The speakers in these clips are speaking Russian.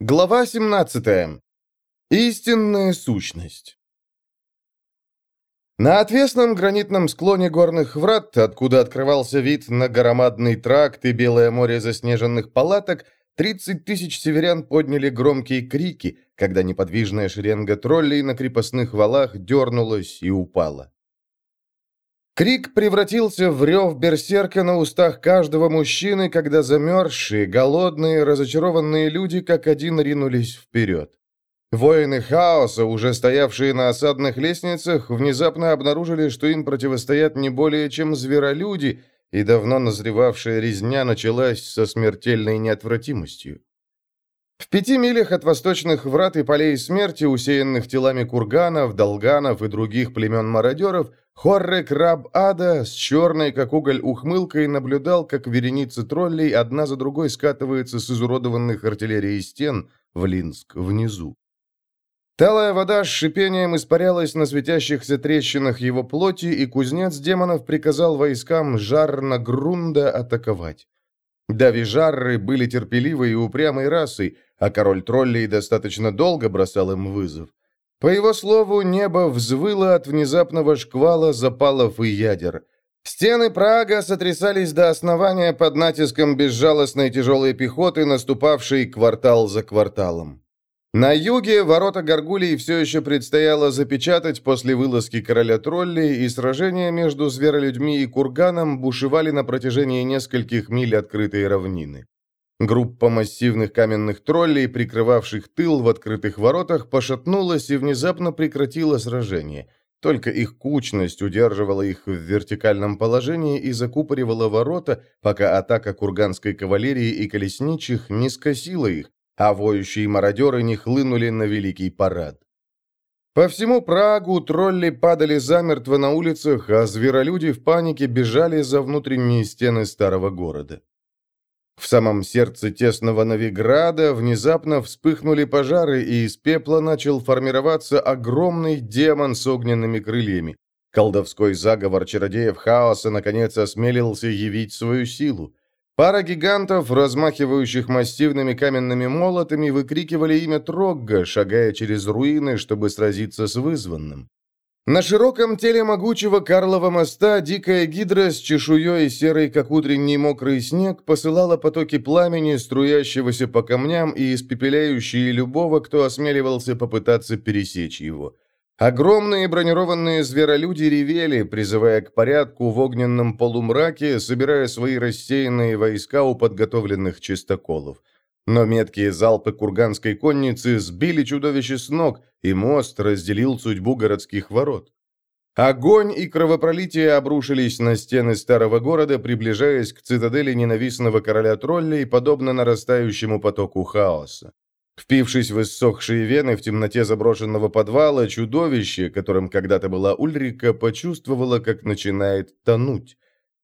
Глава 17. Истинная сущность. На отвесном гранитном склоне горных врат, откуда открывался вид на громадный тракт и белое море заснеженных палаток, 30 тысяч северян подняли громкие крики, когда неподвижная шеренга троллей на крепостных валах дернулась и упала. Крик превратился в рев берсерка на устах каждого мужчины, когда замерзшие, голодные, разочарованные люди как один ринулись вперед. Воины хаоса, уже стоявшие на осадных лестницах, внезапно обнаружили, что им противостоят не более чем зверолюди, и давно назревавшая резня началась со смертельной неотвратимостью. В пяти милях от восточных врат и полей смерти, усеянных телами курганов, долганов и других племен мародеров, Хоррек Раб Ада с черной, как уголь, ухмылкой наблюдал, как вереницы троллей одна за другой скатываются с изуродованных артиллерией стен в Линск внизу. Талая вода с шипением испарялась на светящихся трещинах его плоти, и кузнец демонов приказал войскам Жарна Грунда атаковать. Дави-жарры были терпеливой и упрямой расой, а король троллей достаточно долго бросал им вызов. По его слову, небо взвыло от внезапного шквала запалов и ядер. Стены Прага сотрясались до основания под натиском безжалостной тяжелой пехоты, наступавшей квартал за кварталом. На юге ворота Гаргулии все еще предстояло запечатать после вылазки короля троллей, и сражения между зверолюдьми и курганом бушевали на протяжении нескольких миль открытой равнины. Группа массивных каменных троллей, прикрывавших тыл в открытых воротах, пошатнулась и внезапно прекратила сражение. Только их кучность удерживала их в вертикальном положении и закупоривала ворота, пока атака курганской кавалерии и колесничих не скосила их, а воющие мародеры не хлынули на великий парад. По всему Прагу тролли падали замертво на улицах, а зверолюди в панике бежали за внутренние стены старого города. В самом сердце тесного Новиграда внезапно вспыхнули пожары, и из пепла начал формироваться огромный демон с огненными крыльями. Колдовской заговор чародеев хаоса наконец осмелился явить свою силу. Пара гигантов, размахивающих массивными каменными молотами, выкрикивали имя Трогга, шагая через руины, чтобы сразиться с вызванным. На широком теле могучего Карлова моста дикая гидра с чешуей серой, как утренний мокрый снег, посылала потоки пламени, струящегося по камням и испепеляющие любого, кто осмеливался попытаться пересечь его. Огромные бронированные зверолюди ревели, призывая к порядку в огненном полумраке, собирая свои рассеянные войска у подготовленных чистоколов. Но меткие залпы курганской конницы сбили чудовище с ног, и мост разделил судьбу городских ворот. Огонь и кровопролитие обрушились на стены старого города, приближаясь к цитадели ненавистного короля троллей, подобно нарастающему потоку хаоса. Впившись в иссохшие вены в темноте заброшенного подвала, чудовище, которым когда-то была Ульрика, почувствовало, как начинает тонуть.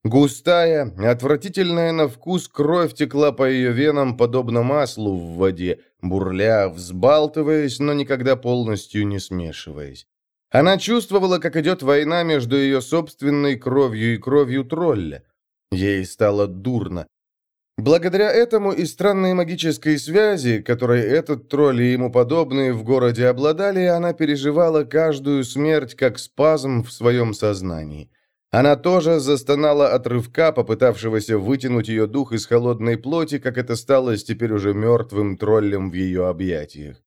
Густая, отвратительная на вкус кровь текла по ее венам, подобно маслу в воде, бурля, взбалтываясь, но никогда полностью не смешиваясь. Она чувствовала, как идет война между ее собственной кровью и кровью тролля. Ей стало дурно. Благодаря этому и странной магической связи, которой этот тролль и ему подобные в городе обладали, она переживала каждую смерть как спазм в своем сознании. Она тоже застонала от рывка, попытавшегося вытянуть ее дух из холодной плоти, как это стало с теперь уже мертвым троллем в ее объятиях.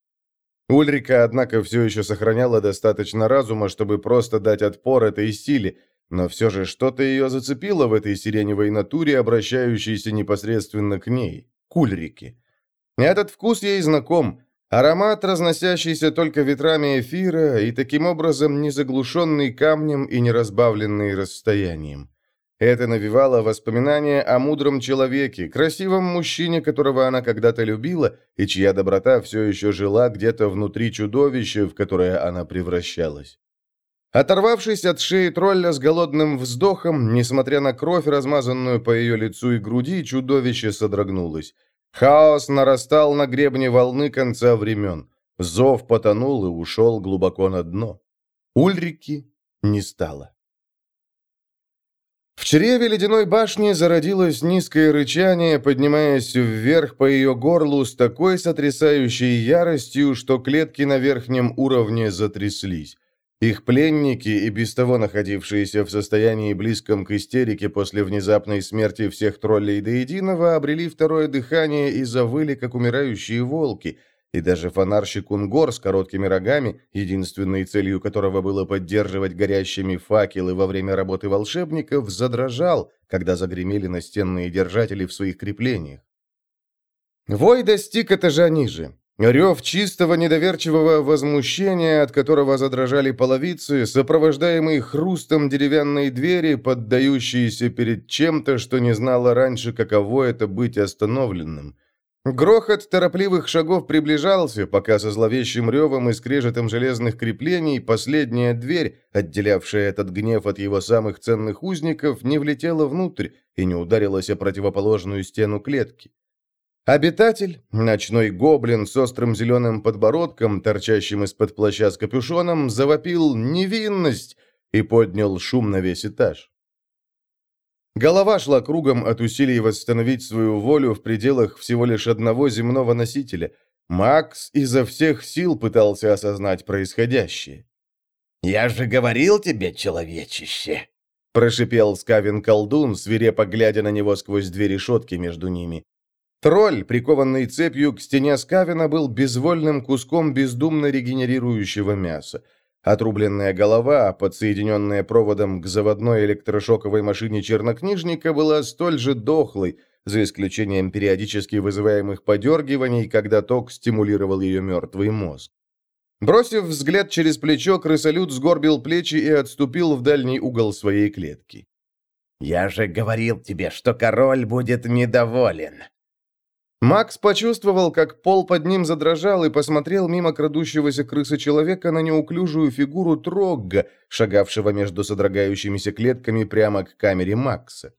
Ульрика, однако, все еще сохраняла достаточно разума, чтобы просто дать отпор этой силе, но все же что-то ее зацепило в этой сиреневой натуре, обращающейся непосредственно к ней, к Ульрике. Этот вкус ей знаком, Аромат, разносящийся только ветрами эфира и таким образом не заглушенный камнем и не разбавленный расстоянием. Это навевало воспоминания о мудром человеке, красивом мужчине, которого она когда-то любила, и чья доброта все еще жила где-то внутри чудовища, в которое она превращалась. Оторвавшись от шеи тролля с голодным вздохом, несмотря на кровь, размазанную по ее лицу и груди, чудовище содрогнулось. Хаос нарастал на гребне волны конца времен. Зов потонул и ушел глубоко на дно. Ульрики не стало. В чреве ледяной башни зародилось низкое рычание, поднимаясь вверх по ее горлу с такой сотрясающей яростью, что клетки на верхнем уровне затряслись. Их пленники, и без того находившиеся в состоянии близком к истерике после внезапной смерти всех троллей до единого, обрели второе дыхание и завыли, как умирающие волки – и даже фонарщик Унгор с короткими рогами, единственной целью которого было поддерживать горящими факелы во время работы волшебников, задрожал, когда загремели настенные держатели в своих креплениях. Вой достиг этажа ниже. Рев чистого недоверчивого возмущения, от которого задрожали половицы, сопровождаемый хрустом деревянной двери, поддающиеся перед чем-то, что не знала раньше, каково это быть остановленным – Грохот торопливых шагов приближался, пока со зловещим ревом и скрежетом железных креплений последняя дверь, отделявшая этот гнев от его самых ценных узников, не влетела внутрь и не ударилась о противоположную стену клетки. Обитатель, ночной гоблин с острым зеленым подбородком, торчащим из-под плаща с капюшоном, завопил «невинность» и поднял шум на весь этаж. Голова шла кругом от усилий восстановить свою волю в пределах всего лишь одного земного носителя. Макс изо всех сил пытался осознать происходящее. «Я же говорил тебе, человечище!» Прошипел Скавин колдун, свирепо глядя на него сквозь две решетки между ними. Тролль, прикованный цепью к стене Скавина, был безвольным куском бездумно регенерирующего мяса. Отрубленная голова, подсоединенная проводом к заводной электрошоковой машине чернокнижника, была столь же дохлой, за исключением периодически вызываемых подергиваний, когда ток стимулировал ее мертвый мозг. Бросив взгляд через плечо, крысолют сгорбил плечи и отступил в дальний угол своей клетки. «Я же говорил тебе, что король будет недоволен», Макс почувствовал, как пол под ним задрожал и посмотрел мимо крадущегося крысы-человека на неуклюжую фигуру Трогга, шагавшего между содрогающимися клетками прямо к камере Макса.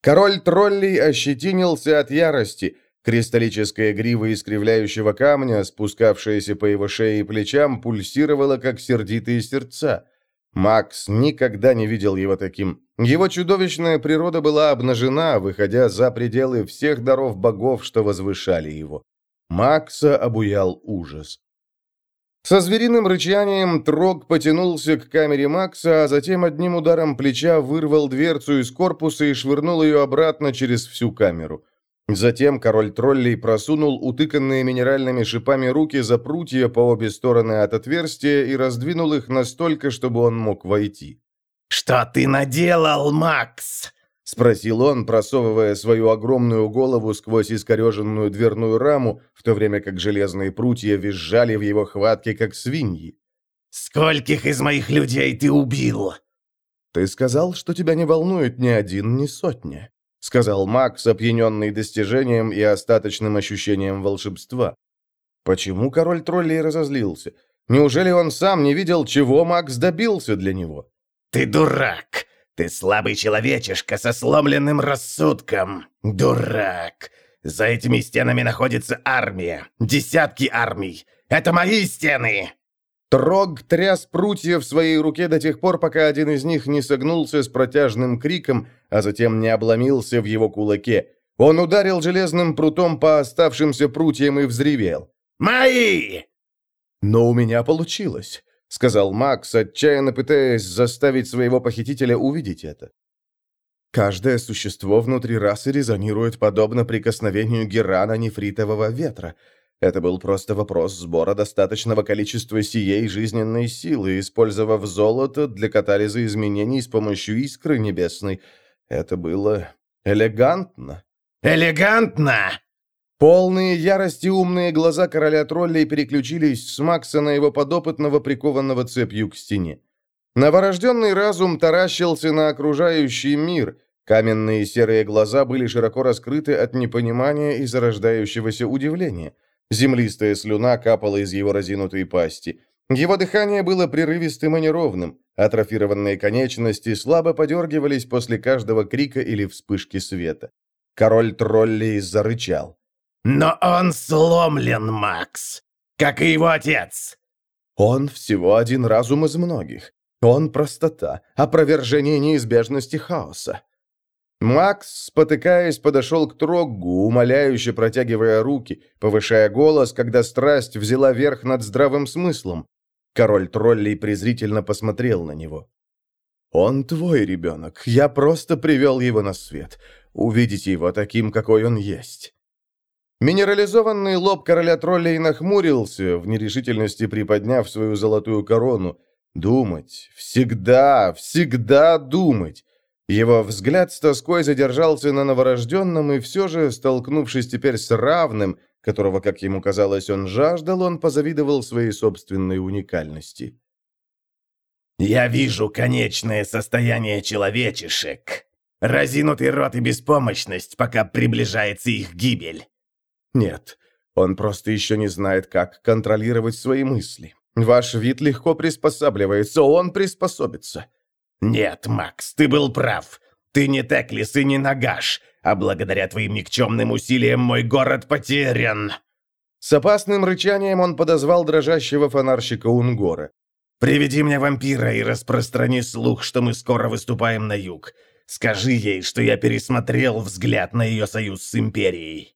Король троллей ощетинился от ярости. Кристаллическая грива искривляющего камня, спускавшаяся по его шее и плечам, пульсировала, как сердитые сердца. Макс никогда не видел его таким. Его чудовищная природа была обнажена, выходя за пределы всех даров богов, что возвышали его. Макса обуял ужас. Со звериным рычанием Трог потянулся к камере Макса, а затем одним ударом плеча вырвал дверцу из корпуса и швырнул ее обратно через всю камеру. Затем король троллей просунул утыканные минеральными шипами руки за прутья по обе стороны от отверстия и раздвинул их настолько, чтобы он мог войти. «Что ты наделал, Макс?» — спросил он, просовывая свою огромную голову сквозь искореженную дверную раму, в то время как железные прутья визжали в его хватке, как свиньи. «Скольких из моих людей ты убил?» «Ты сказал, что тебя не волнует ни один, ни сотня», — сказал Макс, опьяненный достижением и остаточным ощущением волшебства. Почему король троллей разозлился? Неужели он сам не видел, чего Макс добился для него? «Ты дурак! Ты слабый человечишка со сломленным рассудком! Дурак! За этими стенами находится армия! Десятки армий! Это мои стены!» Трог тряс прутья в своей руке до тех пор, пока один из них не согнулся с протяжным криком, а затем не обломился в его кулаке. Он ударил железным прутом по оставшимся прутьям и взревел. «Мои!» «Но у меня получилось», — сказал Макс, отчаянно пытаясь заставить своего похитителя увидеть это. Каждое существо внутри расы резонирует подобно прикосновению герана нефритового ветра — это был просто вопрос сбора достаточного количества сией жизненной силы, использовав золото для катализа изменений с помощью искры небесной. Это было элегантно. «Элегантно!» Полные ярости умные глаза короля троллей переключились с Макса на его подопытного, прикованного цепью к стене. Новорожденный разум таращился на окружающий мир. Каменные серые глаза были широко раскрыты от непонимания и зарождающегося удивления. Землистая слюна капала из его разинутой пасти. Его дыхание было прерывистым и неровным. Атрофированные конечности слабо подергивались после каждого крика или вспышки света. Король троллей зарычал. «Но он сломлен, Макс, как и его отец!» «Он всего один разум из многих. Он простота, опровержение неизбежности хаоса. Макс, спотыкаясь, подошел к Троггу, умоляюще протягивая руки, повышая голос, когда страсть взяла верх над здравым смыслом. Король троллей презрительно посмотрел на него. «Он твой ребенок. Я просто привел его на свет. Увидите его таким, какой он есть». Минерализованный лоб короля троллей нахмурился, в нерешительности приподняв свою золотую корону. Думать. Всегда, всегда думать. Его взгляд с тоской задержался на новорожденном, и все же, столкнувшись теперь с равным, которого, как ему казалось, он жаждал, он позавидовал своей собственной уникальности. «Я вижу конечное состояние человечешек. Разинутый рот и беспомощность, пока приближается их гибель». «Нет, он просто еще не знает, как контролировать свои мысли. Ваш вид легко приспосабливается, он приспособится. «Нет, Макс, ты был прав. Ты не Теклис и не Нагаш, а благодаря твоим никчемным усилиям мой город потерян!» С опасным рычанием он подозвал дрожащего фонарщика Унгора. «Приведи мне вампира и распространи слух, что мы скоро выступаем на юг. Скажи ей, что я пересмотрел взгляд на ее союз с Империей».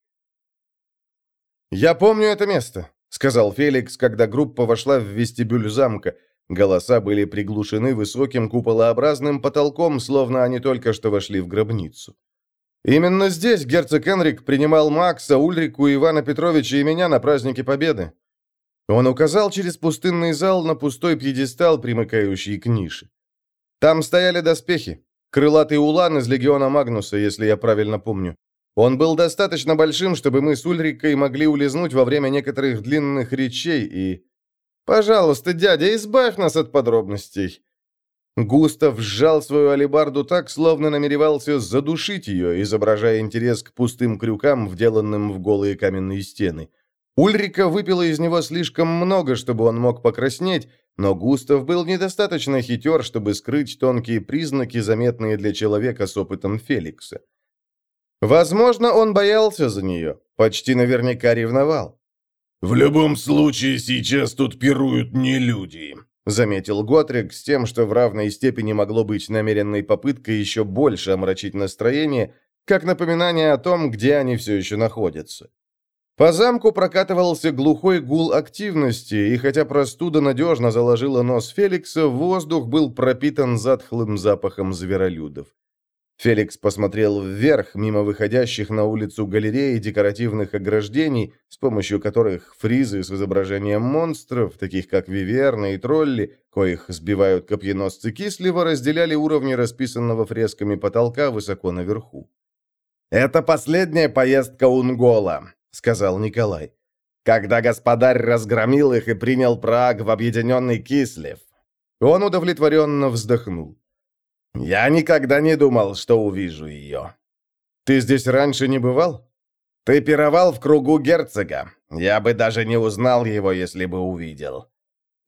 «Я помню это место», — сказал Феликс, когда группа вошла в вестибюль замка, Голоса были приглушены высоким куполообразным потолком, словно они только что вошли в гробницу. Именно здесь герцог Энрик принимал Макса, Ульрику, Ивана Петровича и меня на празднике Победы. Он указал через пустынный зал на пустой пьедестал, примыкающий к нише. Там стояли доспехи. Крылатый улан из легиона Магнуса, если я правильно помню. Он был достаточно большим, чтобы мы с Ульрикой могли улизнуть во время некоторых длинных речей и «Пожалуйста, дядя, избавь нас от подробностей». Густав сжал свою алебарду так, словно намеревался задушить ее, изображая интерес к пустым крюкам, вделанным в голые каменные стены. Ульрика выпила из него слишком много, чтобы он мог покраснеть, но Густав был недостаточно хитер, чтобы скрыть тонкие признаки, заметные для человека с опытом Феликса. Возможно, он боялся за нее, почти наверняка ревновал. «В любом случае, сейчас тут пируют не люди», — заметил Готрик с тем, что в равной степени могло быть намеренной попыткой еще больше омрачить настроение, как напоминание о том, где они все еще находятся. По замку прокатывался глухой гул активности, и хотя простуда надежно заложила нос Феликса, воздух был пропитан затхлым запахом зверолюдов. Феликс посмотрел вверх, мимо выходящих на улицу галереи декоративных ограждений, с помощью которых фризы с изображением монстров, таких как виверны и тролли, коих сбивают копьеносцы кислива, разделяли уровни расписанного фресками потолка высоко наверху. «Это последняя поездка Унгола», — сказал Николай. «Когда господарь разгромил их и принял Праг в объединенный Кислев». Он удовлетворенно вздохнул. «Я никогда не думал, что увижу ее». «Ты здесь раньше не бывал?» «Ты пировал в кругу герцога. Я бы даже не узнал его, если бы увидел».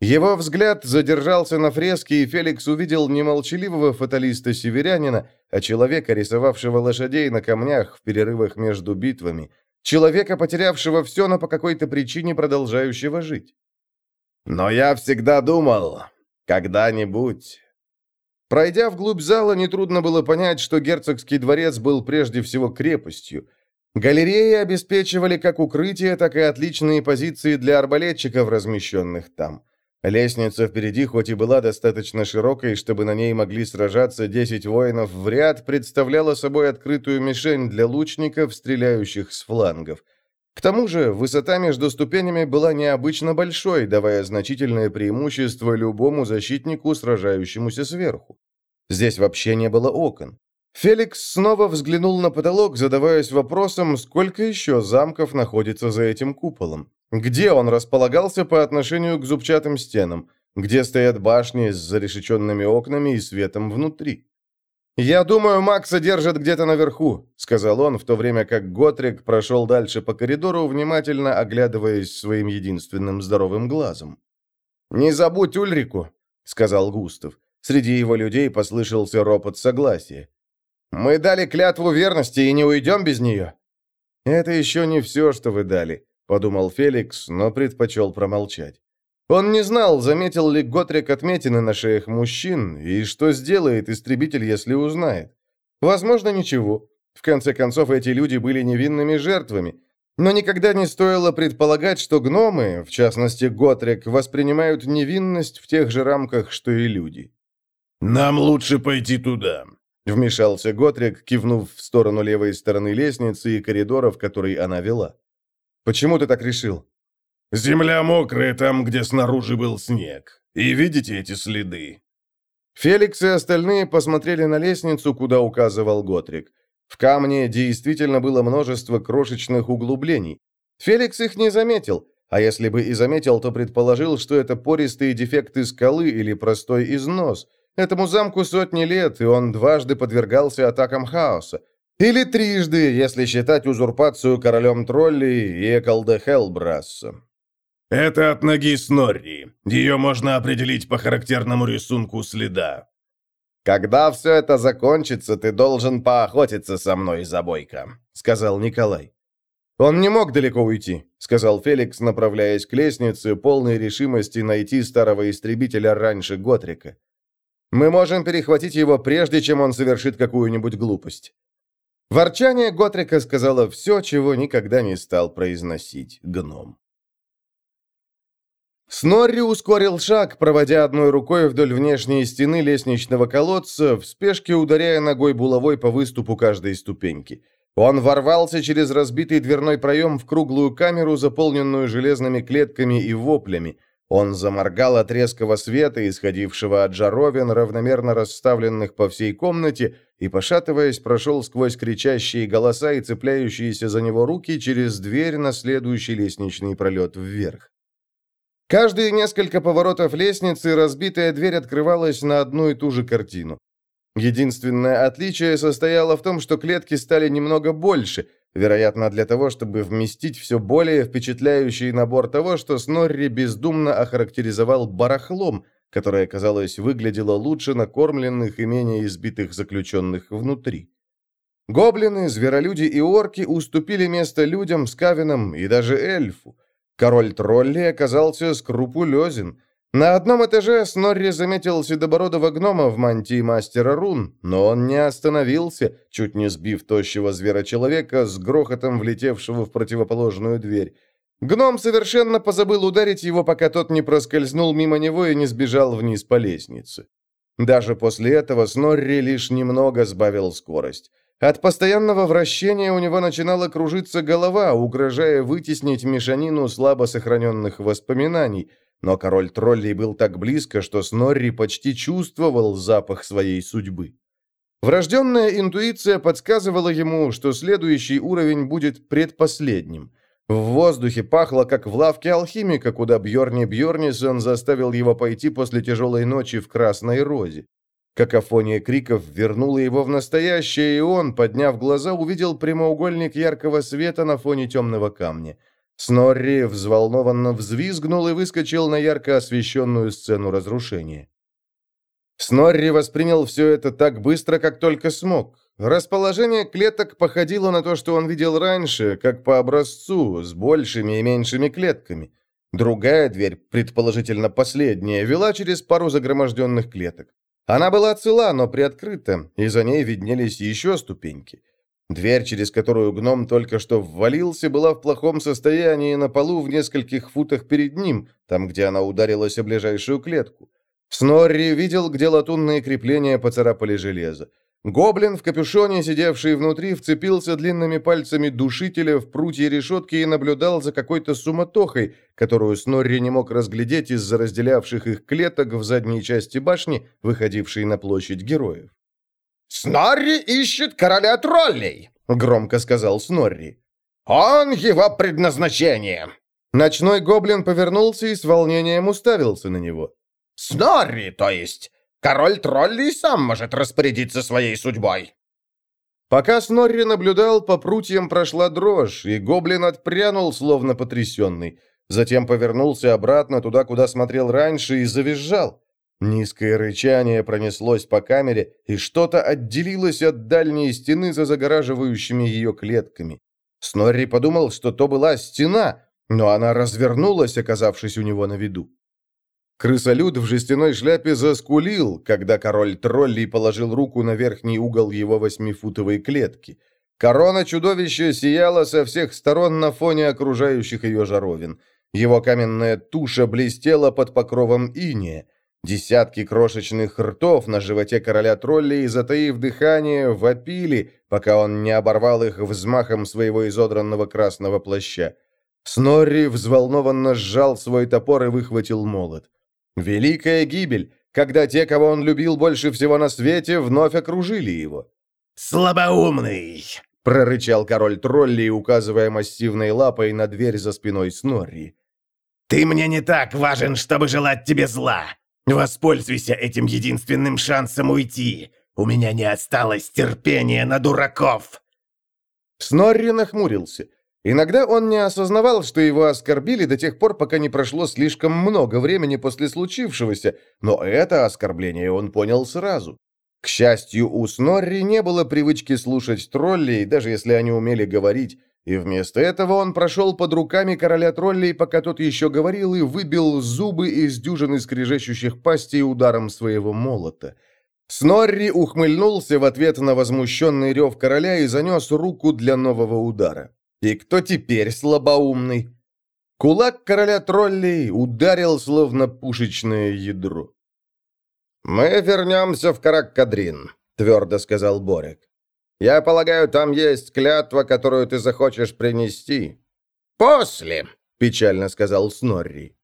Его взгляд задержался на фреске, и Феликс увидел не молчаливого фаталиста-северянина, а человека, рисовавшего лошадей на камнях в перерывах между битвами, человека, потерявшего все, но по какой-то причине продолжающего жить. «Но я всегда думал, когда-нибудь Пройдя вглубь зала, нетрудно было понять, что герцогский дворец был прежде всего крепостью. Галереи обеспечивали как укрытие, так и отличные позиции для арбалетчиков, размещенных там. Лестница впереди, хоть и была достаточно широкой, чтобы на ней могли сражаться 10 воинов в ряд, представляла собой открытую мишень для лучников, стреляющих с флангов. К тому же, высота между ступенями была необычно большой, давая значительное преимущество любому защитнику, сражающемуся сверху. Здесь вообще не было окон. Феликс снова взглянул на потолок, задаваясь вопросом, сколько еще замков находится за этим куполом. Где он располагался по отношению к зубчатым стенам? Где стоят башни с зарешеченными окнами и светом внутри? «Я думаю, Макса держат где-то наверху», — сказал он, в то время как Готрик прошел дальше по коридору, внимательно оглядываясь своим единственным здоровым глазом. «Не забудь Ульрику», — сказал Густав. Среди его людей послышался ропот согласия. «Мы дали клятву верности и не уйдем без нее». «Это еще не все, что вы дали», — подумал Феликс, но предпочел промолчать. Он не знал, заметил ли Готрик отметины на шеях мужчин, и что сделает истребитель, если узнает. Возможно, ничего. В конце концов, эти люди были невинными жертвами. Но никогда не стоило предполагать, что гномы, в частности Готрик, воспринимают невинность в тех же рамках, что и люди. «Нам лучше пойти туда», — вмешался Готрик, кивнув в сторону левой стороны лестницы и коридора, в который она вела. «Почему ты так решил?» «Земля мокрая там, где снаружи был снег. И видите эти следы?» Феликс и остальные посмотрели на лестницу, куда указывал Готрик. В камне действительно было множество крошечных углублений. Феликс их не заметил, а если бы и заметил, то предположил, что это пористые дефекты скалы или простой износ. Этому замку сотни лет, и он дважды подвергался атакам хаоса. Или трижды, если считать узурпацию королем троллей и Экалде Хелбрасса. «Это от ноги Снорри. Ее можно определить по характерному рисунку следа», «Когда все это закончится, ты должен поохотиться со мной, забойка», — сказал Николай. «Он не мог далеко уйти», — сказал Феликс, направляясь к лестнице, полной решимости найти старого истребителя раньше Готрика. «Мы можем перехватить его, прежде чем он совершит какую-нибудь глупость». Ворчание Готрика сказала все, чего никогда не стал произносить гном. Снорри ускорил шаг, проводя одной рукой вдоль внешней стены лестничного колодца, в спешке ударяя ногой булавой по выступу каждой ступеньки. Он ворвался через разбитый дверной проем в круглую камеру, заполненную железными клетками и воплями. Он заморгал от резкого света, исходившего от жаровин, равномерно расставленных по всей комнате, и, пошатываясь, прошел сквозь кричащие голоса и цепляющиеся за него руки через дверь на следующий лестничный пролет вверх. Каждые несколько поворотов лестницы разбитая дверь открывалась на одну и ту же картину. Единственное отличие состояло в том, что клетки стали немного больше, вероятно, для того, чтобы вместить все более впечатляющий набор того, что Снорри бездумно охарактеризовал барахлом, которое, казалось, выглядело лучше накормленных и менее избитых заключенных внутри. Гоблины, зверолюди и орки уступили место людям, скавинам и даже эльфу. Король троллей оказался скрупулезен. На одном этаже Снорри заметил седобородого гнома в мантии мастера рун, но он не остановился, чуть не сбив тощего звера-человека с грохотом влетевшего в противоположную дверь. Гном совершенно позабыл ударить его, пока тот не проскользнул мимо него и не сбежал вниз по лестнице. Даже после этого Снорри лишь немного сбавил скорость. От постоянного вращения у него начинала кружиться голова, угрожая вытеснить мешанину слабо сохраненных воспоминаний, но король троллей был так близко, что Снорри почти чувствовал запах своей судьбы. Врожденная интуиция подсказывала ему, что следующий уровень будет предпоследним. В воздухе пахло, как в лавке алхимика, куда Бьорни Бьорнисон заставил его пойти после тяжелой ночи в Красной Розе. Какофония криков вернула его в настоящее, и он, подняв глаза, увидел прямоугольник яркого света на фоне темного камня. Снорри взволнованно взвизгнул и выскочил на ярко освещенную сцену разрушения. Снорри воспринял все это так быстро, как только смог. Расположение клеток походило на то, что он видел раньше, как по образцу, с большими и меньшими клетками. Другая дверь, предположительно последняя, вела через пару загроможденных клеток. Она была цела, но приоткрыта, и за ней виднелись еще ступеньки. Дверь, через которую гном только что ввалился, была в плохом состоянии на полу в нескольких футах перед ним, там, где она ударилась о ближайшую клетку. Снорри видел, где латунные крепления поцарапали железо. Гоблин в капюшоне, сидевший внутри, вцепился длинными пальцами душителя в прутье решетки и наблюдал за какой-то суматохой, которую Снорри не мог разглядеть из-за разделявших их клеток в задней части башни, выходившей на площадь героев. «Снорри ищет короля троллей!» — громко сказал Снорри. «Он его предназначение!» Ночной гоблин повернулся и с волнением уставился на него. «Снорри, то есть! Король троллей сам может распорядиться своей судьбой». Пока Снорри наблюдал, по прутьям прошла дрожь, и гоблин отпрянул, словно потрясенный. Затем повернулся обратно туда, куда смотрел раньше, и завизжал. Низкое рычание пронеслось по камере, и что-то отделилось от дальней стены за загораживающими ее клетками. Снорри подумал, что то была стена, но она развернулась, оказавшись у него на виду. Крысолюд в жестяной шляпе заскулил, когда король троллей положил руку на верхний угол его восьмифутовой клетки. Корона чудовища сияла со всех сторон на фоне окружающих ее жаровин. Его каменная туша блестела под покровом иния. Десятки крошечных ртов на животе короля троллей, затаив дыхание, вопили, пока он не оборвал их взмахом своего изодранного красного плаща. Снорри взволнованно сжал свой топор и выхватил молот. Великая гибель, когда те, кого он любил больше всего на свете, вновь окружили его. «Слабоумный!» — прорычал король троллей, указывая массивной лапой на дверь за спиной Снорри. «Ты мне не так важен, чтобы желать тебе зла. Воспользуйся этим единственным шансом уйти. У меня не осталось терпения на дураков!» Снорри нахмурился. Иногда он не осознавал, что его оскорбили до тех пор, пока не прошло слишком много времени после случившегося, но это оскорбление он понял сразу. К счастью, у Снорри не было привычки слушать троллей, даже если они умели говорить, и вместо этого он прошел под руками короля троллей, пока тот еще говорил, и выбил зубы из дюжины скрежещущих пастей ударом своего молота. Снорри ухмыльнулся в ответ на возмущенный рев короля и занес руку для нового удара. И кто теперь слабоумный? Кулак короля троллей ударил, словно пушечное ядро. «Мы вернемся в Караккадрин», — твердо сказал Борек. «Я полагаю, там есть клятва, которую ты захочешь принести». «После», — печально сказал Снорри.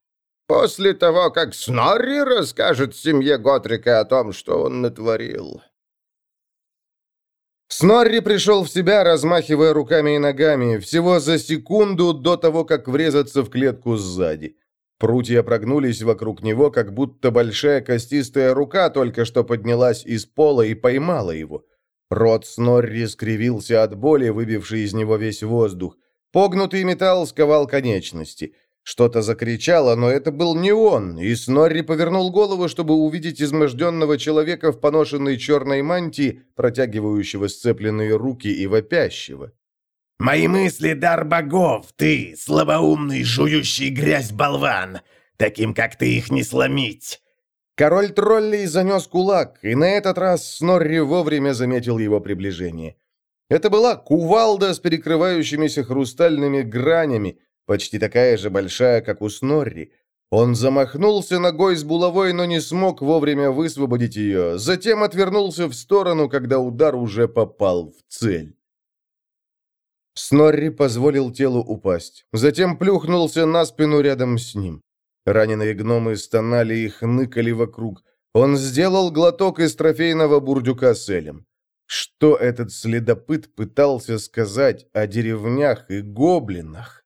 «После того, как Снорри расскажет семье Готрика о том, что он натворил». Снорри пришел в себя, размахивая руками и ногами, всего за секунду до того, как врезаться в клетку сзади. Прутья прогнулись вокруг него, как будто большая костистая рука только что поднялась из пола и поймала его. Рот Снорри скривился от боли, выбивший из него весь воздух. Погнутый металл сковал конечности. Что-то закричало, но это был не он, и Снорри повернул голову, чтобы увидеть изможденного человека в поношенной черной мантии, протягивающего сцепленные руки и вопящего. «Мои мысли — дар богов, ты, слабоумный, жующий грязь болван! Таким, как ты, их не сломить!» Король троллей занес кулак, и на этот раз Снорри вовремя заметил его приближение. Это была кувалда с перекрывающимися хрустальными гранями, почти такая же большая, как у Снорри. Он замахнулся ногой с булавой, но не смог вовремя высвободить ее, затем отвернулся в сторону, когда удар уже попал в цель. Снорри позволил телу упасть, затем плюхнулся на спину рядом с ним. Раненые гномы стонали и хныкали вокруг. Он сделал глоток из трофейного бурдюка с элем. Что этот следопыт пытался сказать о деревнях и гоблинах?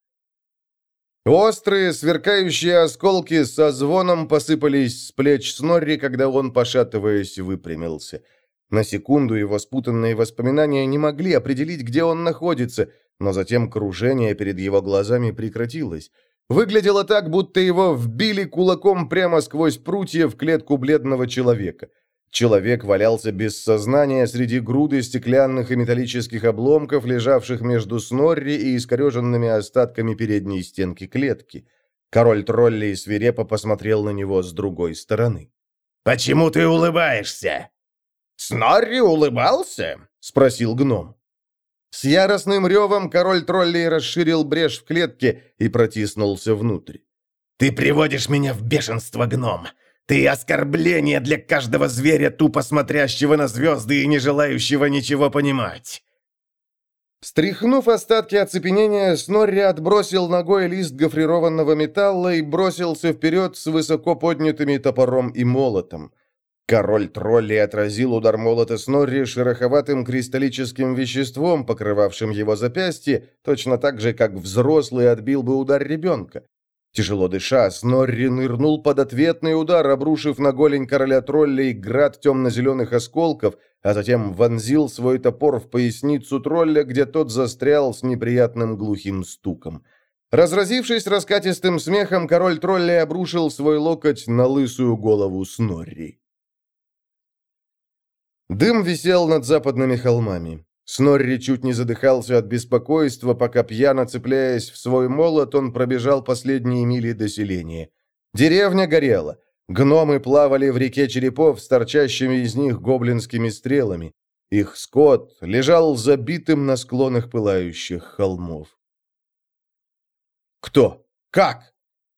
Острые, сверкающие осколки со звоном посыпались с плеч Снорри, когда он, пошатываясь, выпрямился. На секунду его спутанные воспоминания не могли определить, где он находится, но затем кружение перед его глазами прекратилось. Выглядело так, будто его вбили кулаком прямо сквозь прутья в клетку бледного человека. Человек валялся без сознания среди груды стеклянных и металлических обломков, лежавших между Снорри и искореженными остатками передней стенки клетки. Король троллей свирепо посмотрел на него с другой стороны. «Почему ты улыбаешься?» «Снорри улыбался?» — спросил гном. С яростным ревом король троллей расширил брешь в клетке и протиснулся внутрь. «Ты приводишь меня в бешенство, гном! Ты оскорбление для каждого зверя, тупо смотрящего на звезды и не желающего ничего понимать!» Стряхнув остатки оцепенения, Снорри отбросил ногой лист гофрированного металла и бросился вперед с высоко поднятыми топором и молотом. Король троллей отразил удар молота Снорри шероховатым кристаллическим веществом, покрывавшим его запястье, точно так же, как взрослый отбил бы удар ребенка. Тяжело дыша, Снорри нырнул под ответный удар, обрушив на голень короля троллей град темно-зеленых осколков, а затем вонзил свой топор в поясницу тролля, где тот застрял с неприятным глухим стуком. Разразившись раскатистым смехом, король троллей обрушил свой локоть на лысую голову Снорри. Дым висел над западными холмами. Снорри чуть не задыхался от беспокойства, пока пьяно цепляясь в свой молот, он пробежал последние мили до селения. Деревня горела. Гномы плавали в реке черепов с торчащими из них гоблинскими стрелами. Их скот лежал забитым на склонах пылающих холмов. «Кто? Как?»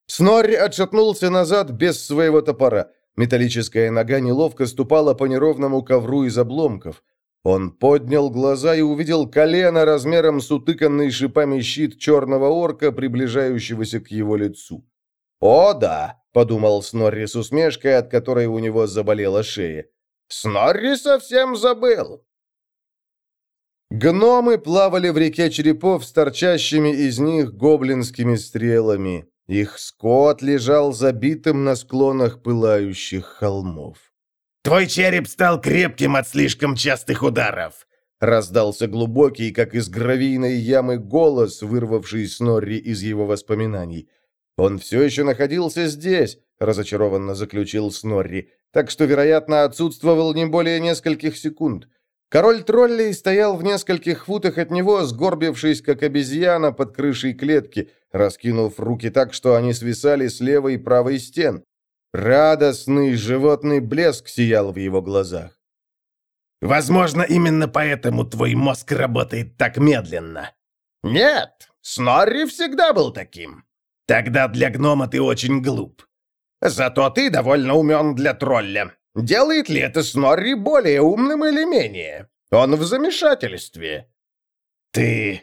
Снорри отшатнулся назад без своего топора. Металлическая нога неловко ступала по неровному ковру из обломков. Он поднял глаза и увидел колено размером с утыканный шипами щит черного орка, приближающегося к его лицу. «О, да!» — подумал Снорри с усмешкой, от которой у него заболела шея. «Снорри совсем забыл!» Гномы плавали в реке черепов с торчащими из них гоблинскими стрелами. Их скот лежал забитым на склонах пылающих холмов. «Твой череп стал крепким от слишком частых ударов!» Раздался глубокий, как из гравийной ямы, голос, вырвавший Снорри из его воспоминаний. «Он все еще находился здесь», — разочарованно заключил Снорри, так что, вероятно, отсутствовал не более нескольких секунд. Король троллей стоял в нескольких футах от него, сгорбившись, как обезьяна под крышей клетки, раскинув руки так, что они свисали с левой и правой стен. Радостный животный блеск сиял в его глазах. «Возможно, именно поэтому твой мозг работает так медленно». «Нет, Снорри всегда был таким». «Тогда для гнома ты очень глуп». «Зато ты довольно умен для тролля. Делает ли это Снорри более умным или менее? Он в замешательстве. Ты...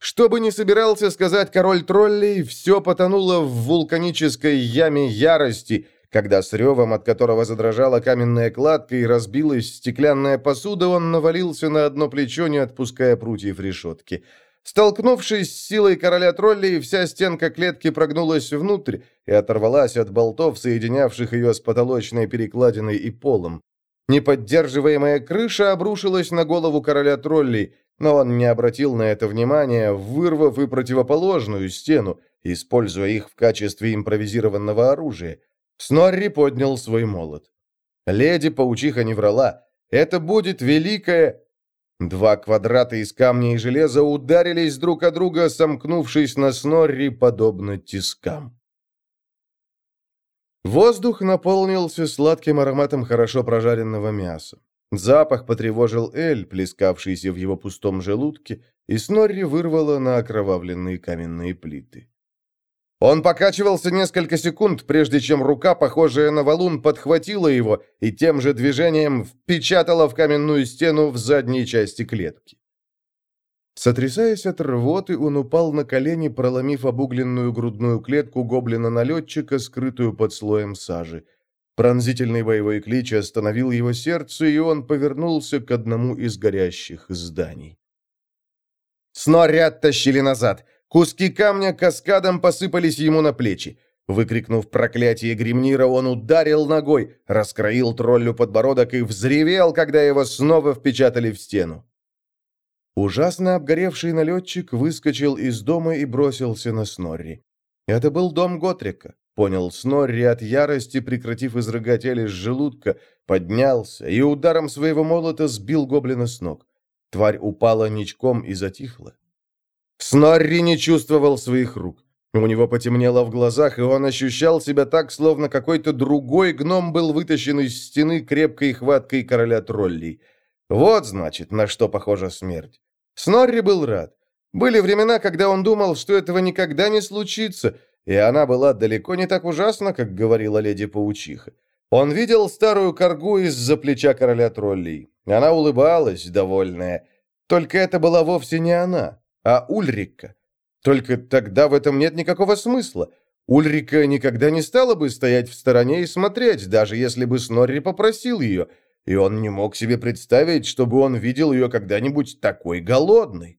Что бы ни собирался сказать король троллей, все потонуло в вулканической яме ярости, когда с ревом, от которого задрожала каменная кладка и разбилась стеклянная посуда, он навалился на одно плечо, не отпуская прутьев решетки. Столкнувшись с силой короля троллей, вся стенка клетки прогнулась внутрь и оторвалась от болтов, соединявших ее с потолочной перекладиной и полом. Неподдерживаемая крыша обрушилась на голову короля троллей, но он не обратил на это внимания, вырвав и противоположную стену, используя их в качестве импровизированного оружия. Снорри поднял свой молот. Леди-паучиха не врала. Это будет великая Два квадрата из камня и железа ударились друг о друга, сомкнувшись на снорри, подобно тискам. Воздух наполнился сладким ароматом хорошо прожаренного мяса. Запах потревожил Эль, плескавшийся в его пустом желудке, и Снорри вырвало на окровавленные каменные плиты. Он покачивался несколько секунд, прежде чем рука, похожая на валун, подхватила его и тем же движением впечатала в каменную стену в задней части клетки. Сотрясаясь от рвоты, он упал на колени, проломив обугленную грудную клетку гоблина-налетчика, скрытую под слоем сажи. Пронзительный боевой клич остановил его сердце, и он повернулся к одному из горящих зданий. Сноряд тащили назад. Куски камня каскадом посыпались ему на плечи. Выкрикнув проклятие Гримнира, он ударил ногой, раскроил троллю подбородок и взревел, когда его снова впечатали в стену. Ужасно обгоревший налетчик выскочил из дома и бросился на Снорри. Это был дом Готрика, понял Снорри от ярости, прекратив изрыгать из желудка, поднялся и ударом своего молота сбил гоблина с ног. Тварь упала ничком и затихла. Снорри не чувствовал своих рук. У него потемнело в глазах, и он ощущал себя так, словно какой-то другой гном был вытащен из стены крепкой хваткой короля троллей. Вот, значит, на что похожа смерть. Снорри был рад. Были времена, когда он думал, что этого никогда не случится, и она была далеко не так ужасна, как говорила леди-паучиха. Он видел старую коргу из-за плеча короля троллей. Она улыбалась, довольная. Только это была вовсе не она а Ульрика. Только тогда в этом нет никакого смысла. Ульрика никогда не стала бы стоять в стороне и смотреть, даже если бы Снорри попросил ее, и он не мог себе представить, чтобы он видел ее когда-нибудь такой голодной.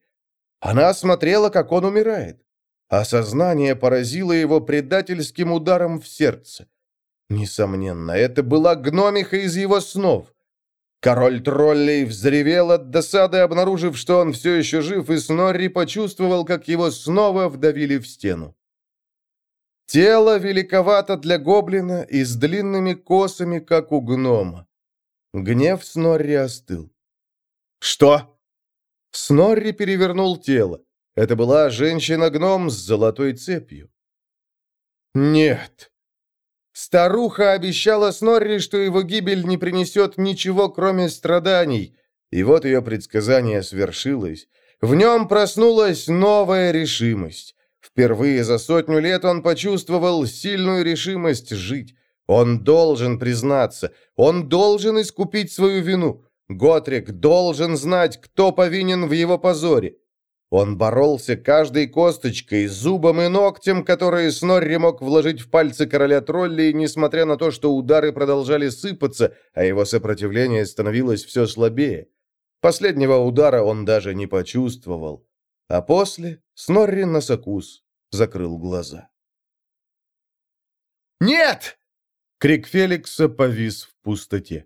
Она смотрела, как он умирает. Осознание поразило его предательским ударом в сердце. Несомненно, это была гномиха из его снов. Король троллей взревел от досады, обнаружив, что он все еще жив, и Снорри почувствовал, как его снова вдавили в стену. Тело великовато для гоблина и с длинными косами, как у гнома. Гнев Снорри остыл. «Что?» Снорри перевернул тело. Это была женщина-гном с золотой цепью. «Нет». Старуха обещала Снорри, что его гибель не принесет ничего, кроме страданий. И вот ее предсказание свершилось. В нем проснулась новая решимость. Впервые за сотню лет он почувствовал сильную решимость жить. Он должен признаться, он должен искупить свою вину. Готрик должен знать, кто повинен в его позоре. Он боролся каждой косточкой, зубом и ногтем, которые Снорри мог вложить в пальцы короля троллей, несмотря на то, что удары продолжали сыпаться, а его сопротивление становилось все слабее. Последнего удара он даже не почувствовал. А после Снорри Носокус закрыл глаза. «Нет!» Крик Феликса повис в пустоте.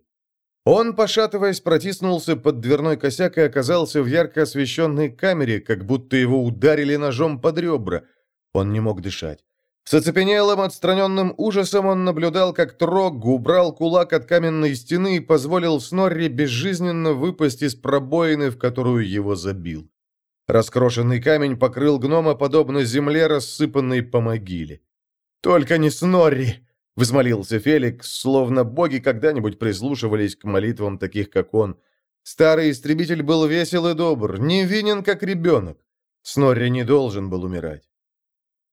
Он, пошатываясь, протиснулся под дверной косяк и оказался в ярко освещенной камере, как будто его ударили ножом под ребра. Он не мог дышать. С оцепенелым отстраненным ужасом он наблюдал, как Трог убрал кулак от каменной стены и позволил Снорри безжизненно выпасть из пробоины, в которую его забил. Раскрошенный камень покрыл гнома, подобно земле, рассыпанной по могиле. «Только не Снорри!» — взмолился Феликс, словно боги когда-нибудь прислушивались к молитвам таких, как он. Старый истребитель был весел и добр, невинен, как ребенок. Снорри не должен был умирать.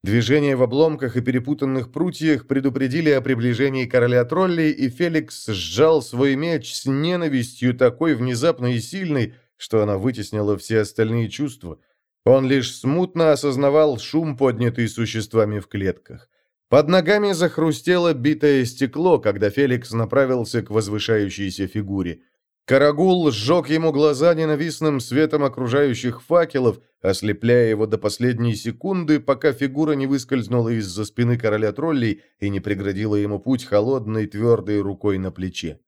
Движения в обломках и перепутанных прутьях предупредили о приближении короля троллей, и Феликс сжал свой меч с ненавистью такой внезапной и сильной, что она вытеснила все остальные чувства. Он лишь смутно осознавал шум, поднятый существами в клетках. Под ногами захрустело битое стекло, когда Феликс направился к возвышающейся фигуре. Карагул сжег ему глаза ненавистным светом окружающих факелов, ослепляя его до последней секунды, пока фигура не выскользнула из-за спины короля троллей и не преградила ему путь холодной твердой рукой на плече.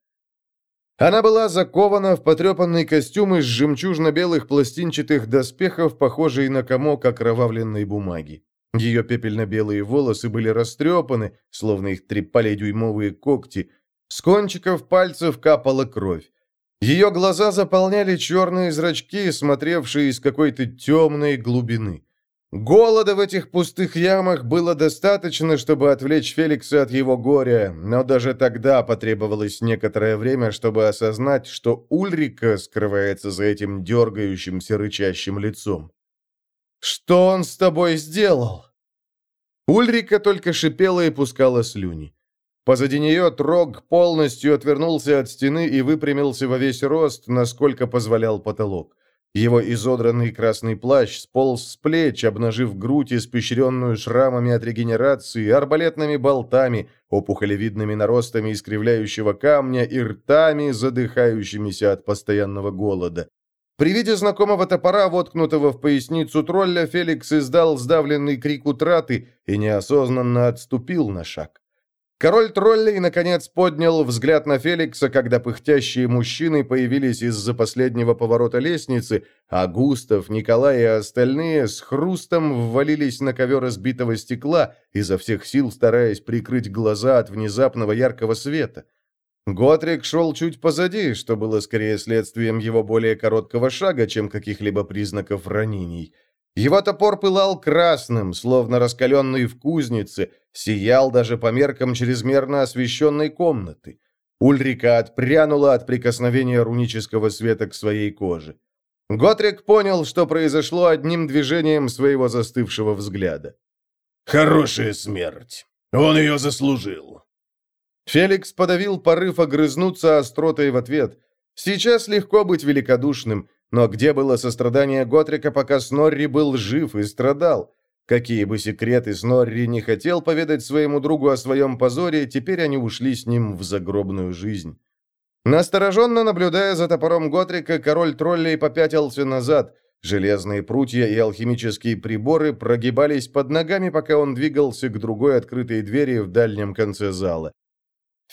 Она была закована в потрепанный костюм из жемчужно-белых пластинчатых доспехов, похожий на комок окровавленной бумаги. Ее пепельно-белые волосы были растрепаны, словно их трепали дюймовые когти. С кончиков пальцев капала кровь. Ее глаза заполняли черные зрачки, смотревшие из какой-то темной глубины. Голода в этих пустых ямах было достаточно, чтобы отвлечь Феликса от его горя, но даже тогда потребовалось некоторое время, чтобы осознать, что Ульрика скрывается за этим дергающимся рычащим лицом. «Что он с тобой сделал?» Ульрика только шипела и пускала слюни. Позади нее Трог полностью отвернулся от стены и выпрямился во весь рост, насколько позволял потолок. Его изодранный красный плащ сполз с плеч, обнажив грудь, испещренную шрамами от регенерации, арбалетными болтами, опухолевидными наростами искривляющего камня и ртами, задыхающимися от постоянного голода. При виде знакомого топора, воткнутого в поясницу тролля, Феликс издал сдавленный крик утраты и неосознанно отступил на шаг. Король троллей, наконец, поднял взгляд на Феликса, когда пыхтящие мужчины появились из-за последнего поворота лестницы, а Густав, Николай и остальные с хрустом ввалились на ковер избитого стекла, изо всех сил стараясь прикрыть глаза от внезапного яркого света. Готрик шел чуть позади, что было скорее следствием его более короткого шага, чем каких-либо признаков ранений. Его топор пылал красным, словно раскаленный в кузнице, сиял даже по меркам чрезмерно освещенной комнаты. Ульрика отпрянула от прикосновения рунического света к своей коже. Готрик понял, что произошло одним движением своего застывшего взгляда. «Хорошая смерть. Он ее заслужил», Феликс подавил порыв огрызнуться остротой в ответ. Сейчас легко быть великодушным, но где было сострадание Готрика, пока Снорри был жив и страдал? Какие бы секреты Снорри не хотел поведать своему другу о своем позоре, теперь они ушли с ним в загробную жизнь. Настороженно наблюдая за топором Готрика, король троллей попятился назад. Железные прутья и алхимические приборы прогибались под ногами, пока он двигался к другой открытой двери в дальнем конце зала.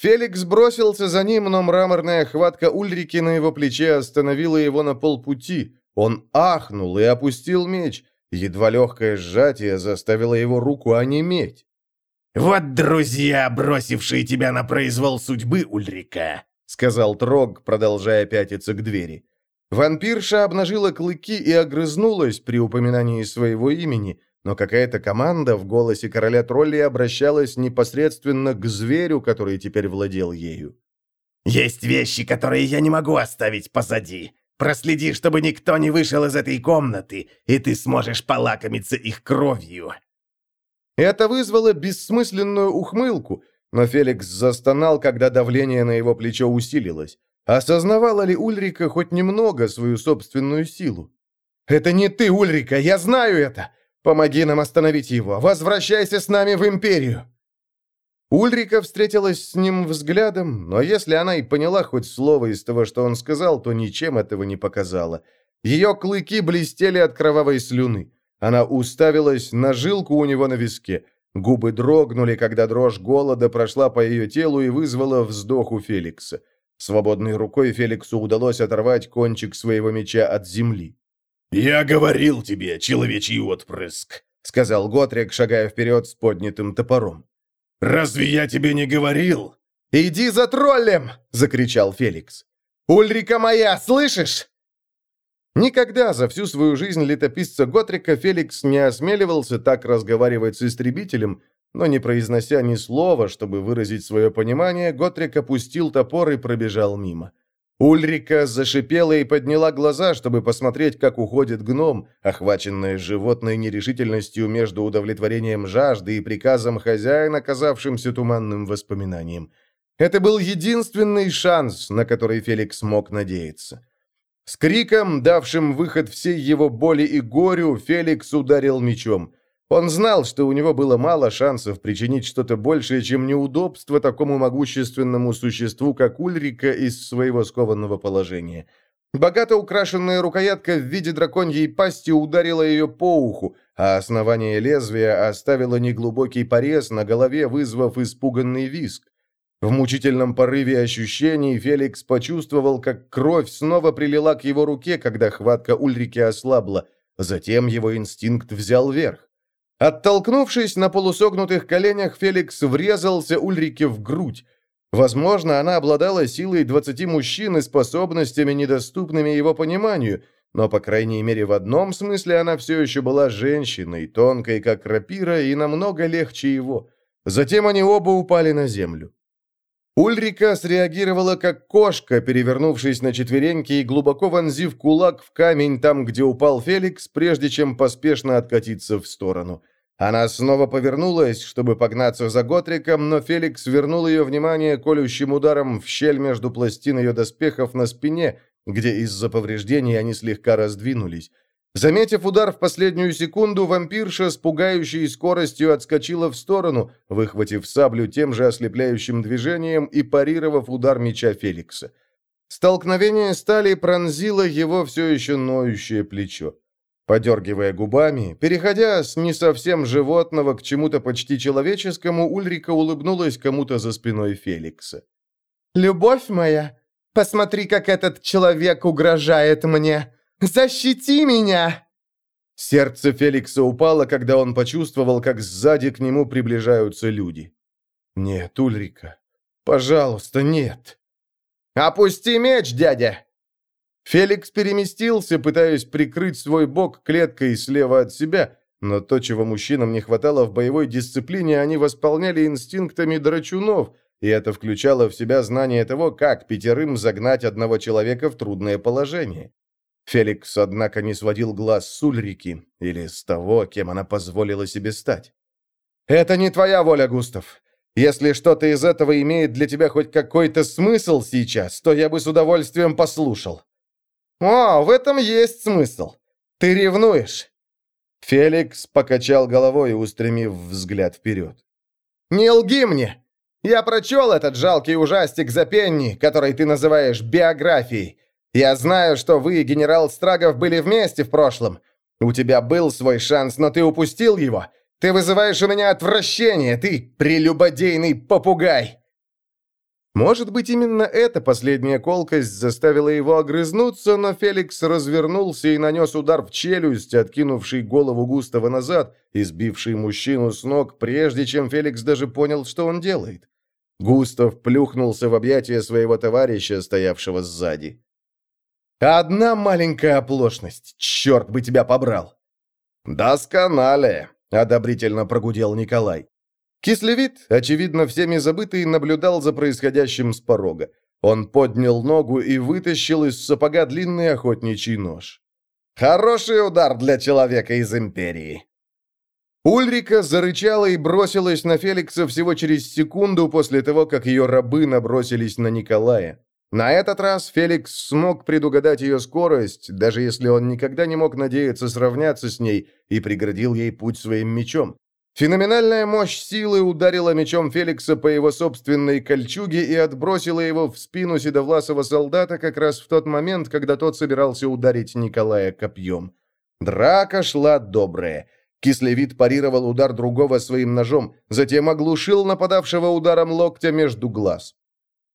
Феликс бросился за ним, но мраморная хватка Ульрики на его плече остановила его на полпути. Он ахнул и опустил меч. Едва легкое сжатие заставило его руку онеметь. «Вот друзья, бросившие тебя на произвол судьбы, Ульрика!» — сказал Трог, продолжая пятиться к двери. Вампирша обнажила клыки и огрызнулась при упоминании своего имени, но какая-то команда в голосе короля троллей обращалась непосредственно к зверю, который теперь владел ею. «Есть вещи, которые я не могу оставить позади. Проследи, чтобы никто не вышел из этой комнаты, и ты сможешь полакомиться их кровью». Это вызвало бессмысленную ухмылку, но Феликс застонал, когда давление на его плечо усилилось. Осознавала ли Ульрика хоть немного свою собственную силу? «Это не ты, Ульрика, я знаю это! Помоги нам остановить его! Возвращайся с нами в Империю!» Ульрика встретилась с ним взглядом, но если она и поняла хоть слово из того, что он сказал, то ничем этого не показала. Ее клыки блестели от кровавой слюны. Она уставилась на жилку у него на виске. Губы дрогнули, когда дрожь голода прошла по ее телу и вызвала вздох у Феликса. Свободной рукой Феликсу удалось оторвать кончик своего меча от земли. «Я говорил тебе, человечий отпрыск», — сказал Готрик, шагая вперед с поднятым топором. «Разве я тебе не говорил?» «Иди за троллем!» — закричал Феликс. «Ульрика моя, слышишь?» Никогда за всю свою жизнь летописца Готрика Феликс не осмеливался так разговаривать с истребителем, но не произнося ни слова, чтобы выразить свое понимание, Готрик опустил топор и пробежал мимо. Ульрика зашипела и подняла глаза, чтобы посмотреть, как уходит гном, охваченная животной нерешительностью между удовлетворением жажды и приказом хозяина, казавшимся туманным воспоминанием. Это был единственный шанс, на который Феликс мог надеяться. С криком, давшим выход всей его боли и горю, Феликс ударил мечом. Он знал, что у него было мало шансов причинить что-то большее, чем неудобство такому могущественному существу, как Ульрика, из своего скованного положения. Богато украшенная рукоятка в виде драконьей пасти ударила ее по уху, а основание лезвия оставило неглубокий порез на голове, вызвав испуганный визг. В мучительном порыве ощущений Феликс почувствовал, как кровь снова прилила к его руке, когда хватка Ульрики ослабла. Затем его инстинкт взял верх. Оттолкнувшись на полусогнутых коленях, Феликс врезался Ульрике в грудь. Возможно, она обладала силой 20 мужчин и способностями, недоступными его пониманию, но, по крайней мере, в одном смысле она все еще была женщиной, тонкой, как рапира, и намного легче его. Затем они оба упали на землю. Ульрика среагировала как кошка, перевернувшись на четвереньки и глубоко вонзив кулак в камень там, где упал Феликс, прежде чем поспешно откатиться в сторону. Она снова повернулась, чтобы погнаться за Готриком, но Феликс вернул ее внимание колющим ударом в щель между пластин ее доспехов на спине, где из-за повреждений они слегка раздвинулись. Заметив удар в последнюю секунду, вампирша с пугающей скоростью отскочила в сторону, выхватив саблю тем же ослепляющим движением и парировав удар меча Феликса. Столкновение стали пронзило его все еще ноющее плечо. Подергивая губами, переходя с не совсем животного к чему-то почти человеческому, Ульрика улыбнулась кому-то за спиной Феликса. «Любовь моя, посмотри, как этот человек угрожает мне! Защити меня!» Сердце Феликса упало, когда он почувствовал, как сзади к нему приближаются люди. «Нет, Ульрика, пожалуйста, нет!» «Опусти меч, дядя!» Феликс переместился, пытаясь прикрыть свой бок клеткой слева от себя, но то, чего мужчинам не хватало в боевой дисциплине, они восполняли инстинктами драчунов, и это включало в себя знание того, как пятерым загнать одного человека в трудное положение. Феликс, однако, не сводил глаз с Ульрики, или с того, кем она позволила себе стать. «Это не твоя воля, Густав. Если что-то из этого имеет для тебя хоть какой-то смысл сейчас, то я бы с удовольствием послушал». «О, в этом есть смысл. Ты ревнуешь?» Феликс покачал головой, устремив взгляд вперед. «Не лги мне! Я прочел этот жалкий ужастик за Пенни, который ты называешь биографией. Я знаю, что вы, генерал Страгов, были вместе в прошлом. У тебя был свой шанс, но ты упустил его. Ты вызываешь у меня отвращение, ты прелюбодейный попугай!» Может быть, именно эта последняя колкость заставила его огрызнуться, но Феликс развернулся и нанес удар в челюсть, откинувший голову Густава назад, избивший мужчину с ног, прежде чем Феликс даже понял, что он делает. Густав плюхнулся в объятия своего товарища, стоявшего сзади. «Одна маленькая оплошность, черт бы тебя побрал!» «Досконале!» — одобрительно прогудел Николай. Кислевид, очевидно, всеми забытый, наблюдал за происходящим с порога. Он поднял ногу и вытащил из сапога длинный охотничий нож. «Хороший удар для человека из Империи!» Ульрика зарычала и бросилась на Феликса всего через секунду после того, как ее рабы набросились на Николая. На этот раз Феликс смог предугадать ее скорость, даже если он никогда не мог надеяться сравняться с ней, и преградил ей путь своим мечом. Феноменальная мощь силы ударила мечом Феликса по его собственной кольчуге и отбросила его в спину седовласого солдата как раз в тот момент, когда тот собирался ударить Николая копьем. Драка шла добрая. Кислевид парировал удар другого своим ножом, затем оглушил нападавшего ударом локтя между глаз.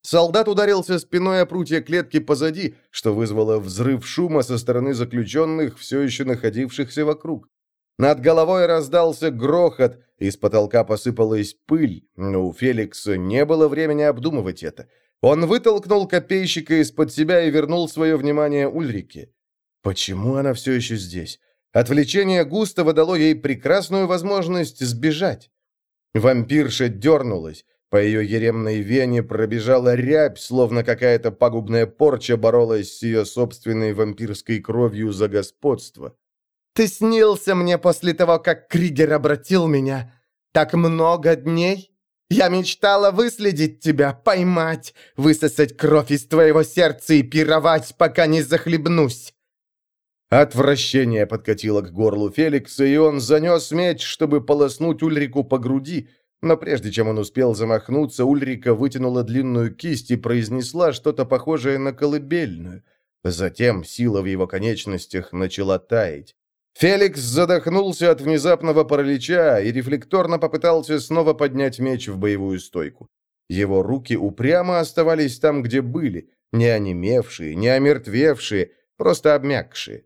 Солдат ударился спиной о прутья клетки позади, что вызвало взрыв шума со стороны заключенных, все еще находившихся вокруг. Над головой раздался грохот, из потолка посыпалась пыль, но у Феликса не было времени обдумывать это. Он вытолкнул копейщика из-под себя и вернул свое внимание Ульрике. Почему она все еще здесь? Отвлечение Густава дало ей прекрасную возможность сбежать. Вампирша дернулась. По ее еремной вене пробежала рябь, словно какая-то пагубная порча боролась с ее собственной вампирской кровью за господство. Ты снился мне после того, как Кригер обратил меня. Так много дней. Я мечтала выследить тебя, поймать, высосать кровь из твоего сердца и пировать, пока не захлебнусь». Отвращение подкатило к горлу Феликса, и он занес меч, чтобы полоснуть Ульрику по груди, но прежде чем он успел замахнуться, Ульрика вытянула длинную кисть и произнесла что-то похожее на колыбельную. Затем сила в его конечностях начала таять. Феликс задохнулся от внезапного паралича и рефлекторно попытался снова поднять меч в боевую стойку. Его руки упрямо оставались там, где были, не онемевшие, не омертвевшие, просто обмякшие.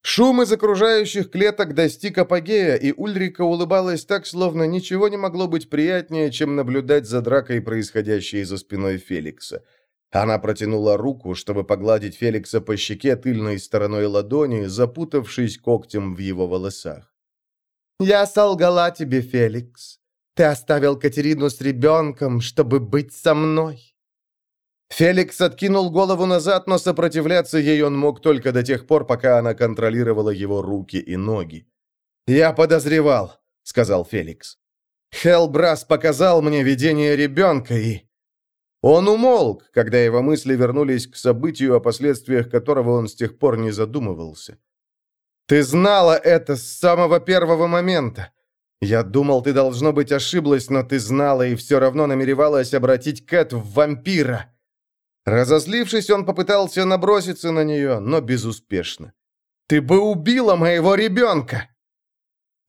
Шум из окружающих клеток достиг апогея, и Ульрика улыбалась так, словно ничего не могло быть приятнее, чем наблюдать за дракой, происходящей за спиной Феликса. Она протянула руку, чтобы погладить Феликса по щеке тыльной стороной ладони, запутавшись когтем в его волосах. «Я солгала тебе, Феликс. Ты оставил Катерину с ребенком, чтобы быть со мной». Феликс откинул голову назад, но сопротивляться ей он мог только до тех пор, пока она контролировала его руки и ноги. «Я подозревал», — сказал Феликс. «Хелбрас показал мне видение ребенка и...» Он умолк, когда его мысли вернулись к событию, о последствиях которого он с тех пор не задумывался. «Ты знала это с самого первого момента. Я думал, ты, должно быть, ошиблась, но ты знала и все равно намеревалась обратить Кэт в вампира». Разозлившись, он попытался наброситься на нее, но безуспешно. «Ты бы убила моего ребенка!»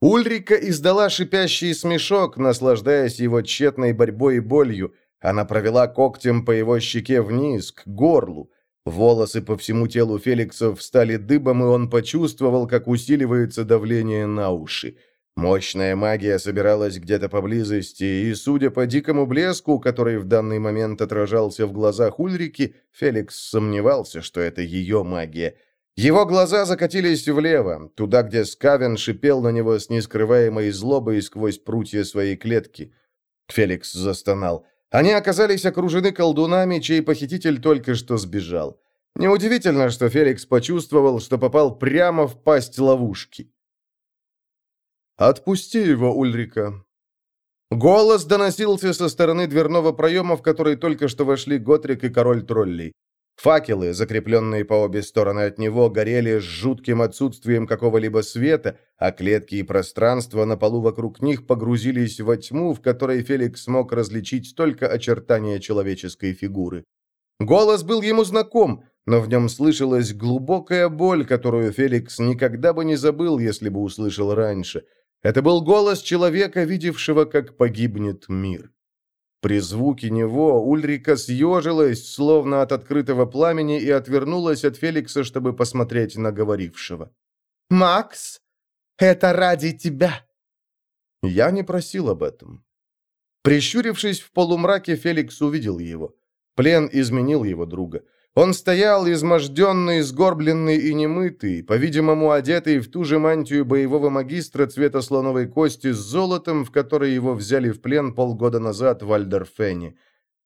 Ульрика издала шипящий смешок, наслаждаясь его тщетной борьбой и болью, она провела когтем по его щеке вниз, к горлу. Волосы по всему телу Феликса встали дыбом, и он почувствовал, как усиливается давление на уши. Мощная магия собиралась где-то поблизости, и, судя по дикому блеску, который в данный момент отражался в глазах Ульрики, Феликс сомневался, что это ее магия. Его глаза закатились влево, туда, где Скавен шипел на него с нескрываемой злобой сквозь прутья своей клетки. Феликс застонал. Они оказались окружены колдунами, чей похититель только что сбежал. Неудивительно, что Феликс почувствовал, что попал прямо в пасть ловушки. «Отпусти его, Ульрика». Голос доносился со стороны дверного проема, в который только что вошли Готрик и король троллей. Факелы, закрепленные по обе стороны от него, горели с жутким отсутствием какого-либо света, а клетки и пространство на полу вокруг них погрузились во тьму, в которой Феликс смог различить только очертания человеческой фигуры. Голос был ему знаком, но в нем слышалась глубокая боль, которую Феликс никогда бы не забыл, если бы услышал раньше. Это был голос человека, видевшего, как погибнет мир. При звуке него Ульрика съежилась, словно от открытого пламени, и отвернулась от Феликса, чтобы посмотреть на говорившего. «Макс, это ради тебя!» Я не просил об этом. Прищурившись в полумраке, Феликс увидел его. Плен изменил его друга. Он стоял изможденный, сгорбленный и немытый, по-видимому, одетый в ту же мантию боевого магистра цвета слоновой кости с золотом, в которой его взяли в плен полгода назад в Альдерфене.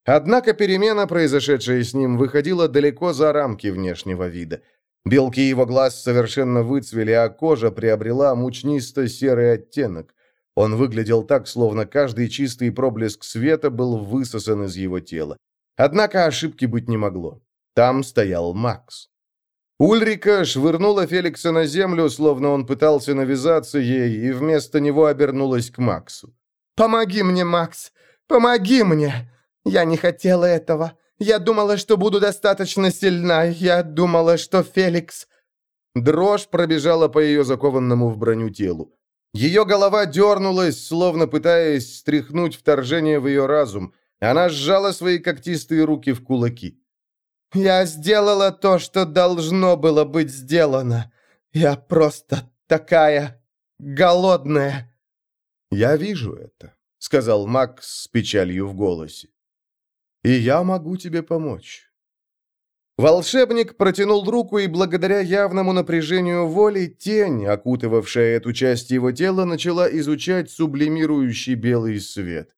Однако перемена, произошедшая с ним, выходила далеко за рамки внешнего вида. Белки его глаз совершенно выцвели, а кожа приобрела мучнисто-серый оттенок. Он выглядел так, словно каждый чистый проблеск света был высосан из его тела. Однако ошибки быть не могло. Там стоял Макс. Ульрика швырнула Феликса на землю, словно он пытался навязаться ей, и вместо него обернулась к Максу. «Помоги мне, Макс! Помоги мне! Я не хотела этого. Я думала, что буду достаточно сильна. Я думала, что Феликс...» Дрожь пробежала по ее закованному в броню телу. Ее голова дернулась, словно пытаясь стряхнуть вторжение в ее разум. Она сжала свои когтистые руки в кулаки. Я сделала то, что должно было быть сделано. Я просто такая голодная». «Я вижу это», — сказал Макс с печалью в голосе. «И я могу тебе помочь». Волшебник протянул руку, и благодаря явному напряжению воли, тень, окутывавшая эту часть его тела, начала изучать сублимирующий белый свет.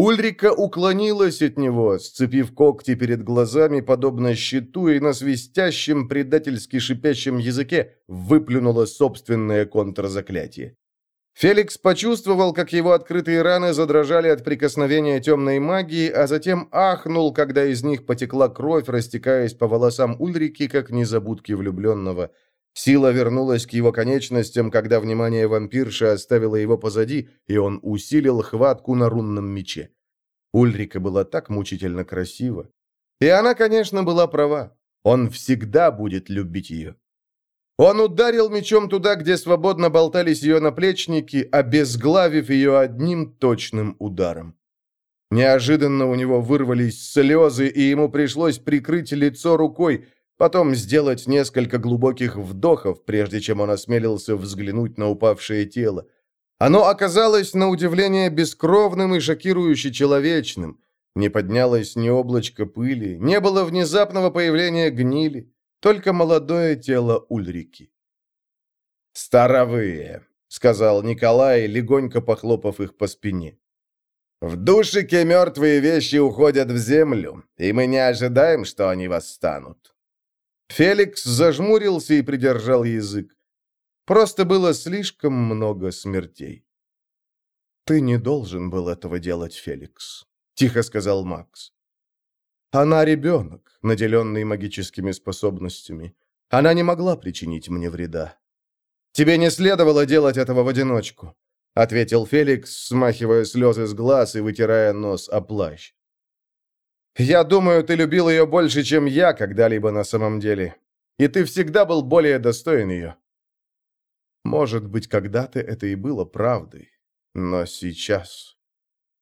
Ульрика уклонилась от него, сцепив когти перед глазами, подобно щиту, и на свистящем, предательски шипящем языке выплюнула собственное контрзаклятие. Феликс почувствовал, как его открытые раны задрожали от прикосновения темной магии, а затем ахнул, когда из них потекла кровь, растекаясь по волосам Ульрики, как незабудки влюбленного – Сила вернулась к его конечностям, когда внимание вампирши оставило его позади, и он усилил хватку на рунном мече. Ульрика была так мучительно красива. И она, конечно, была права. Он всегда будет любить ее. Он ударил мечом туда, где свободно болтались ее наплечники, обезглавив ее одним точным ударом. Неожиданно у него вырвались слезы, и ему пришлось прикрыть лицо рукой, потом сделать несколько глубоких вдохов, прежде чем он осмелился взглянуть на упавшее тело. Оно оказалось, на удивление, бескровным и шокирующе человечным. Не поднялось ни облачко пыли, не было внезапного появления гнили, только молодое тело Ульрики. «Старовые», — сказал Николай, легонько похлопав их по спине. «В душике мертвые вещи уходят в землю, и мы не ожидаем, что они восстанут. Феликс зажмурился и придержал язык. Просто было слишком много смертей. «Ты не должен был этого делать, Феликс», — тихо сказал Макс. «Она ребенок, наделенный магическими способностями. Она не могла причинить мне вреда». «Тебе не следовало делать этого в одиночку», — ответил Феликс, смахивая слезы с глаз и вытирая нос о плащ. Я думаю, ты любил ее больше, чем я когда-либо на самом деле. И ты всегда был более достоин ее. Может быть, когда-то это и было правдой. Но сейчас...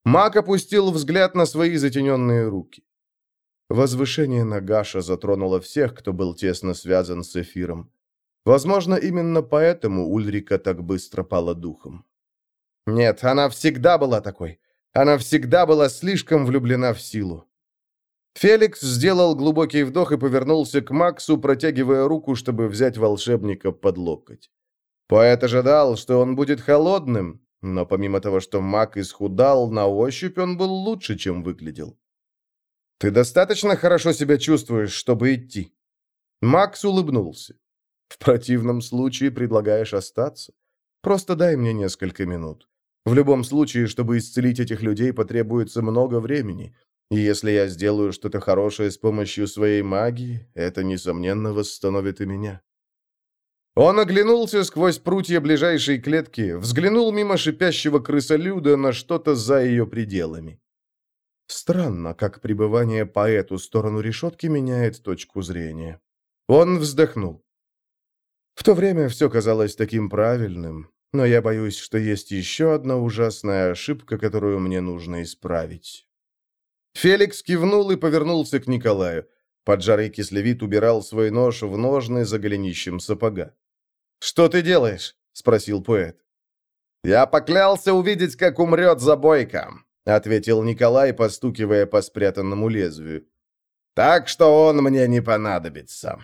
Мак опустил взгляд на свои затененные руки. Возвышение Нагаша затронуло всех, кто был тесно связан с эфиром. Возможно, именно поэтому Ульрика так быстро пала духом. Нет, она всегда была такой. Она всегда была слишком влюблена в силу. Феликс сделал глубокий вдох и повернулся к Максу, протягивая руку, чтобы взять волшебника под локоть. Поэт ожидал, что он будет холодным, но помимо того, что маг исхудал, на ощупь он был лучше, чем выглядел. «Ты достаточно хорошо себя чувствуешь, чтобы идти?» Макс улыбнулся. «В противном случае предлагаешь остаться? Просто дай мне несколько минут. В любом случае, чтобы исцелить этих людей, потребуется много времени. И если я сделаю что-то хорошее с помощью своей магии, это, несомненно, восстановит и меня. Он оглянулся сквозь прутья ближайшей клетки, взглянул мимо шипящего крысолюда на что-то за ее пределами. Странно, как пребывание по эту сторону решетки меняет точку зрения. Он вздохнул. В то время все казалось таким правильным, но я боюсь, что есть еще одна ужасная ошибка, которую мне нужно исправить. Феликс кивнул и повернулся к Николаю. Поджарый кислевит убирал свой нож в ножны за голенищем сапога. «Что ты делаешь?» — спросил поэт. «Я поклялся увидеть, как умрет забойка», — ответил Николай, постукивая по спрятанному лезвию. Так что он мне не понадобится.